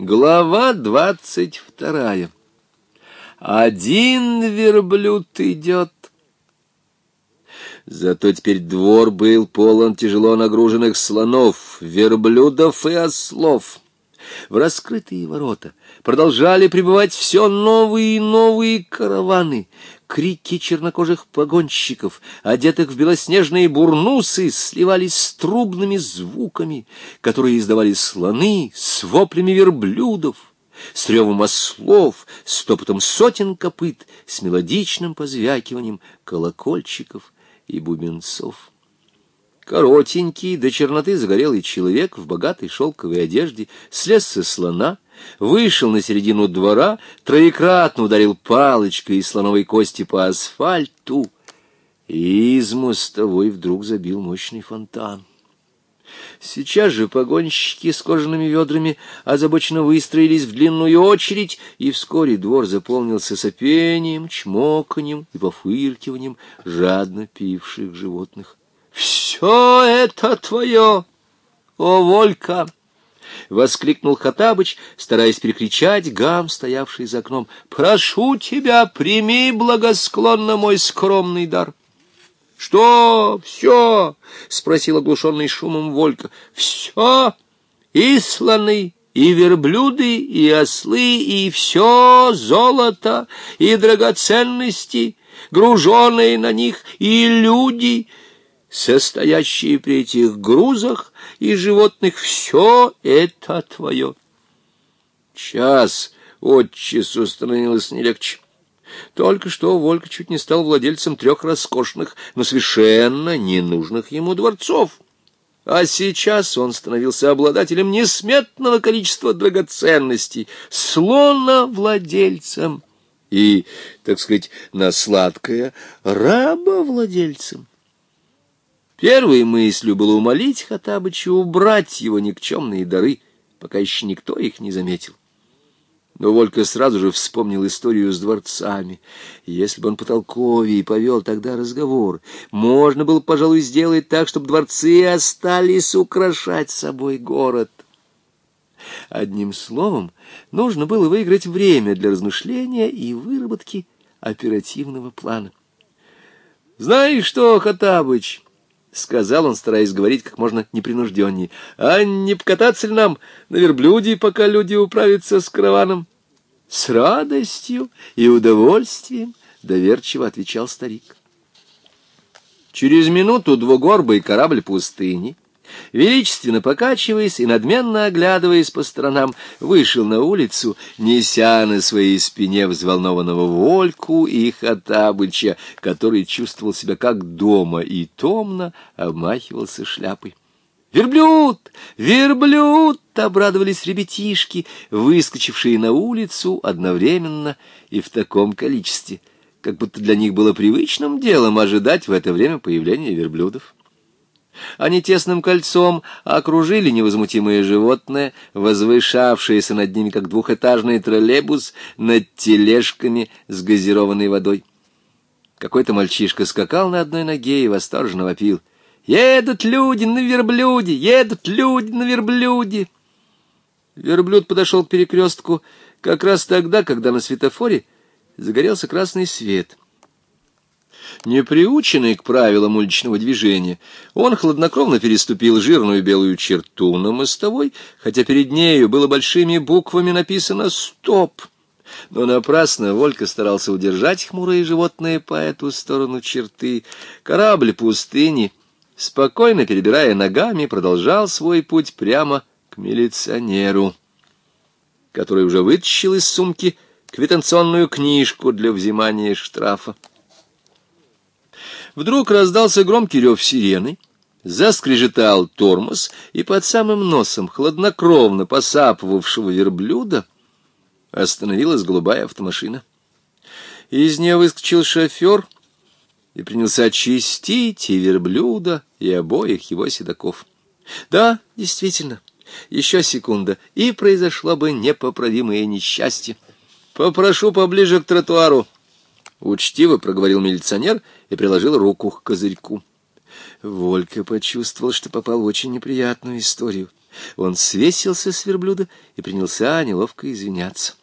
Глава двадцать вторая. Один верблюд идет. Зато теперь двор был полон тяжело нагруженных слонов, верблюдов и ослов. В раскрытые ворота продолжали прибывать все новые и новые караваны крики чернокожих погонщиков, одетых в белоснежные бурнусы, сливались с трубными звуками, которые издавали слоны с воплями верблюдов, с ревом ослов, с топотом сотен копыт, с мелодичным позвякиванием колокольчиков и бубенцов. Коротенький, до черноты загорелый человек в богатой шелковой одежде слез со слона — вышел на середину двора, троекратно ударил палочкой из слоновой кости по асфальту, и из мостовой вдруг забил мощный фонтан. Сейчас же погонщики с кожаными ведрами озабоченно выстроились в длинную очередь, и вскоре двор заполнился сопением, чмоканием и пофыркиванием жадно пивших животных. «Все это твое, о, Волька!» — воскликнул Хатабыч, стараясь перекричать гам, стоявший за окном. — Прошу тебя, прими благосклонно мой скромный дар. — Что? Все? — спросил оглушенный шумом Волька. — Все? И и верблюды, и ослы, и все золото, и драгоценности, груженные на них, и люди — состоящие при этих грузах и животных, все это твое. Час от часу становилось не легче. Только что Волька чуть не стал владельцем трех роскошных, но совершенно ненужных ему дворцов. А сейчас он становился обладателем несметного количества драгоценностей, слона владельцем и, так сказать, на сладкое, раба владельцем. Первой мыслью было умолить Хаттабыча убрать его никчемные дары, пока еще никто их не заметил. Но Волька сразу же вспомнил историю с дворцами. Если бы он потолковее повел тогда разговор, можно было, пожалуй, сделать так, чтобы дворцы остались украшать собой город. Одним словом, нужно было выиграть время для размышления и выработки оперативного плана. «Знаешь что, Хатабыч?» — сказал он, стараясь говорить как можно непринужденнее. — А не покататься ли нам на верблюде, пока люди управятся с караваном? — С радостью и удовольствием, — доверчиво отвечал старик. Через минуту двугорбый корабль пустыни — величественно покачиваясь и надменно оглядываясь по сторонам, вышел на улицу, неся на своей спине взволнованного Вольку и Хатабыча, который чувствовал себя как дома и томно обмахивался шляпой. «Верблюд! Верблюд!» — обрадовались ребятишки, выскочившие на улицу одновременно и в таком количестве, как будто для них было привычным делом ожидать в это время появления верблюдов. Они тесным кольцом окружили невозмутимое животное, возвышавшееся над ними, как двухэтажный троллейбус, над тележками с газированной водой. Какой-то мальчишка скакал на одной ноге и восторженно вопил. «Едут люди на верблюде! Едут люди на верблюде!» Верблюд подошел к перекрестку как раз тогда, когда на светофоре загорелся красный свет — не приученный к правилам уличного движения, он хладнокровно переступил жирную белую черту на мостовой, хотя перед нею было большими буквами написано «Стоп». Но напрасно Волька старался удержать хмурое животное по эту сторону черты. Корабль пустыни, спокойно перебирая ногами, продолжал свой путь прямо к милиционеру, который уже вытащил из сумки квитанционную книжку для взимания штрафа. Вдруг раздался громкий рев сирены, заскрежетал тормоз, и под самым носом хладнокровно посапывавшего верблюда остановилась голубая автомашина. Из нее выскочил шофер и принялся очистить и верблюда, и обоих его седаков. Да, действительно, еще секунда, и произошло бы непоправимое несчастье. Попрошу поближе к тротуару, Учтиво проговорил милиционер и приложил руку к козырьку. Волька почувствовал, что попал в очень неприятную историю. Он свесился с верблюда и принялся неловко извиняться.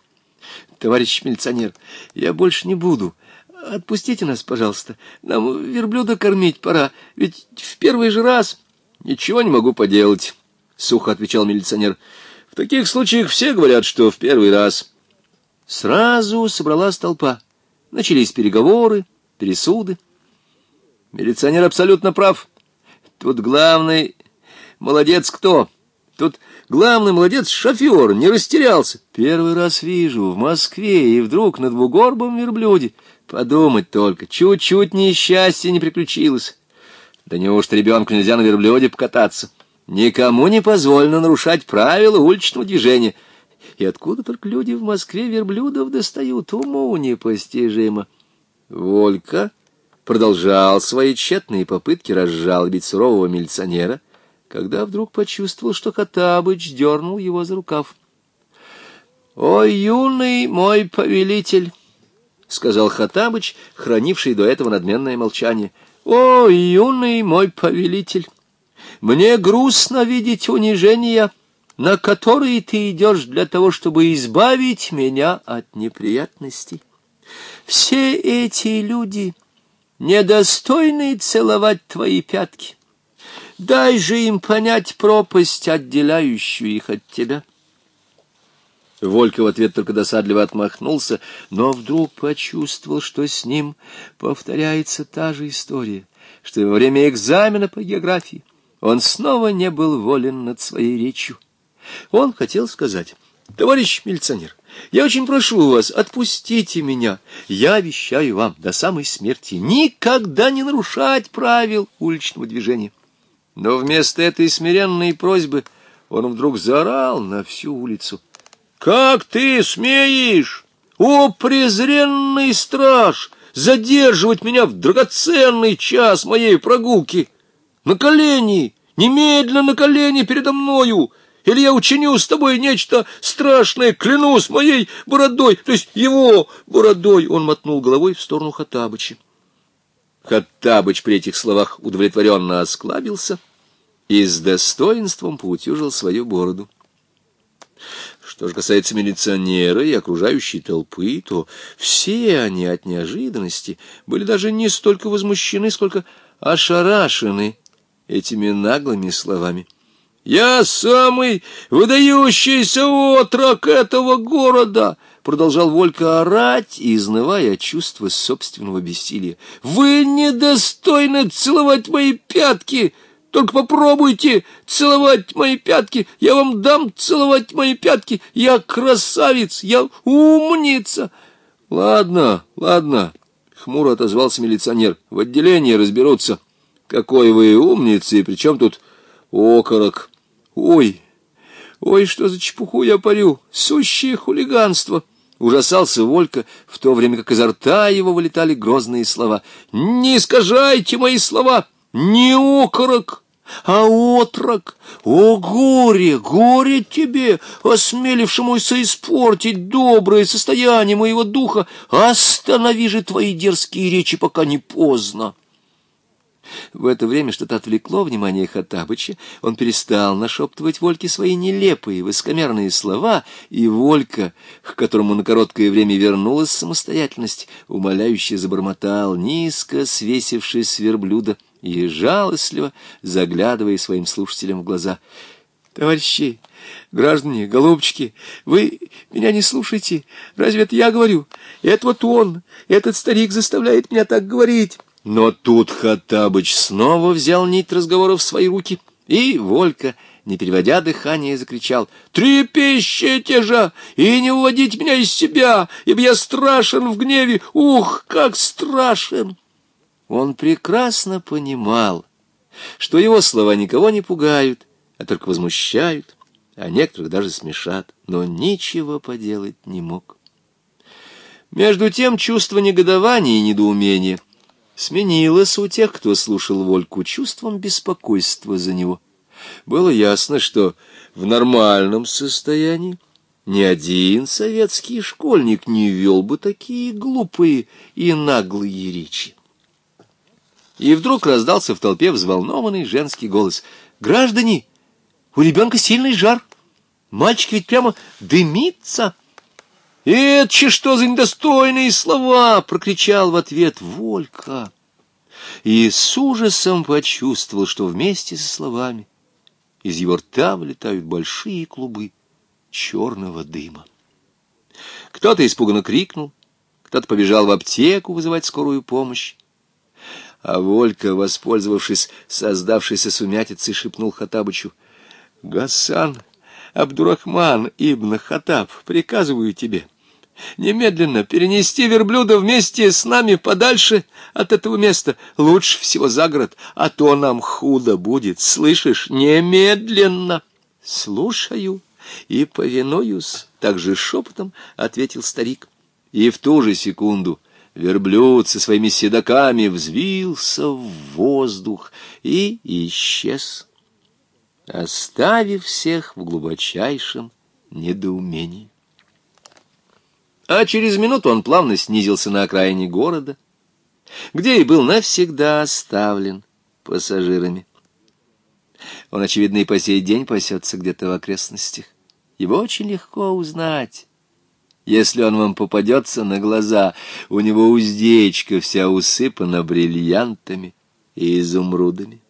«Товарищ милиционер, я больше не буду. Отпустите нас, пожалуйста. Нам верблюда кормить пора, ведь в первый же раз...» «Ничего не могу поделать», — сухо отвечал милиционер. «В таких случаях все говорят, что в первый раз». Сразу собралась толпа. Начались переговоры, пересуды. Милиционер абсолютно прав. Тут главный молодец кто? Тут главный молодец шофер, не растерялся. Первый раз вижу в Москве и вдруг на двугорбом верблюде. Подумать только, чуть-чуть несчастье не приключилось. Да неужто ребенку нельзя на верблюде покататься? Никому не позволено нарушать правила уличного движения — и откуда только люди в Москве верблюдов достают, уму непостижимо. Волька продолжал свои тщетные попытки разжалобить сурового милиционера, когда вдруг почувствовал, что Хаттабыч дернул его за рукав. — О, юный мой повелитель! — сказал Хаттабыч, хранивший до этого надменное молчание. — О, юный мой повелитель! Мне грустно видеть унижение! — на которые ты идешь для того, чтобы избавить меня от неприятностей. Все эти люди недостойны целовать твои пятки. Дай же им понять пропасть, отделяющую их от тебя». Волька в ответ только досадливо отмахнулся, но вдруг почувствовал, что с ним повторяется та же история, что во время экзамена по географии он снова не был волен над своей речью. Он хотел сказать, «Товарищ милиционер, я очень прошу вас, отпустите меня. Я обещаю вам до самой смерти никогда не нарушать правил уличного движения». Но вместо этой смиренной просьбы он вдруг заорал на всю улицу. «Как ты смеешь, о презренный страж, задерживать меня в драгоценный час моей прогулки? На колени, немедленно на колени передо мною!» Или я учиню с тобой нечто страшное, клянусь моей бородой, то есть его бородой!» Он мотнул головой в сторону Хаттабыча. Хаттабыч при этих словах удовлетворенно осклабился и с достоинством поутюжил свою бороду. Что же касается милиционера и окружающей толпы, то все они от неожиданности были даже не столько возмущены, сколько ошарашены этими наглыми словами. «Я самый выдающийся отрок этого города!» Продолжал Волька орать, изнывая чувство собственного бессилия. «Вы недостойны целовать мои пятки! Только попробуйте целовать мои пятки! Я вам дам целовать мои пятки! Я красавец! Я умница!» «Ладно, ладно!» — хмуро отозвался милиционер. «В отделении разберутся. Какой вы умница, и при чем тут окорок?» Ой, ой, что за чепуху я парю! Сущее хулиганство! Ужасался Волька, в то время как изо рта его вылетали грозные слова. «Не искажайте мои слова! Не окорок!» А отрок, о горе, горе тебе, осмелившемуся испортить доброе состояние моего духа, останови же твои дерзкие речи, пока не поздно. В это время что-то отвлекло внимание Хаттабыча, он перестал нашептывать Вольке свои нелепые, высокомерные слова, и Волька, к которому на короткое время вернулась самостоятельность, умоляюще забормотал, низко свесившись с верблюда и жалостливо заглядывая своим слушателям в глаза. «Товарищи, граждане, голубчики, вы меня не слушаете. разве это я говорю? Это вот он, этот старик заставляет меня так говорить». Но тут Хаттабыч снова взял нить разговора в свои руки, и Волька, не переводя дыхание, закричал «Трепещите же и не уводить меня из себя, ибо я страшен в гневе! Ух, как страшен!» Он прекрасно понимал, что его слова никого не пугают, а только возмущают, а некоторых даже смешат, но ничего поделать не мог. Между тем чувство негодования и недоумения — сменилось у тех, кто слушал Вольку, чувством беспокойства за него. Было ясно, что в нормальном состоянии ни один советский школьник не вел бы такие глупые и наглые речи. И вдруг раздался в толпе взволнованный женский голос. «Граждане, у ребенка сильный жар. Мальчик ведь прямо дымится». «Это что за недостойные слова!» — прокричал в ответ Волька. И с ужасом почувствовал, что вместе со словами из его рта вылетают большие клубы черного дыма. Кто-то испуганно крикнул, кто-то побежал в аптеку вызывать скорую помощь. А Волька, воспользовавшись создавшейся сумятицей, шепнул Хатабычу. — Гасан Абдурахман ибн Хатаб, приказываю тебе, Немедленно перенести верблюда вместе с нами подальше от этого места. Лучше всего за город, а то нам худо будет. Слышишь? Немедленно. Слушаю и повинуюсь. Так же шепотом ответил старик. И в ту же секунду верблюд со своими седаками взвился в воздух и исчез, оставив всех в глубочайшем недоумении. А через минуту он плавно снизился на окраине города, где и был навсегда оставлен пассажирами. Он, очевидно, и по сей день пасется где-то в окрестностях. Его очень легко узнать. Если он вам попадется на глаза, у него уздечка вся усыпана бриллиантами и изумрудами.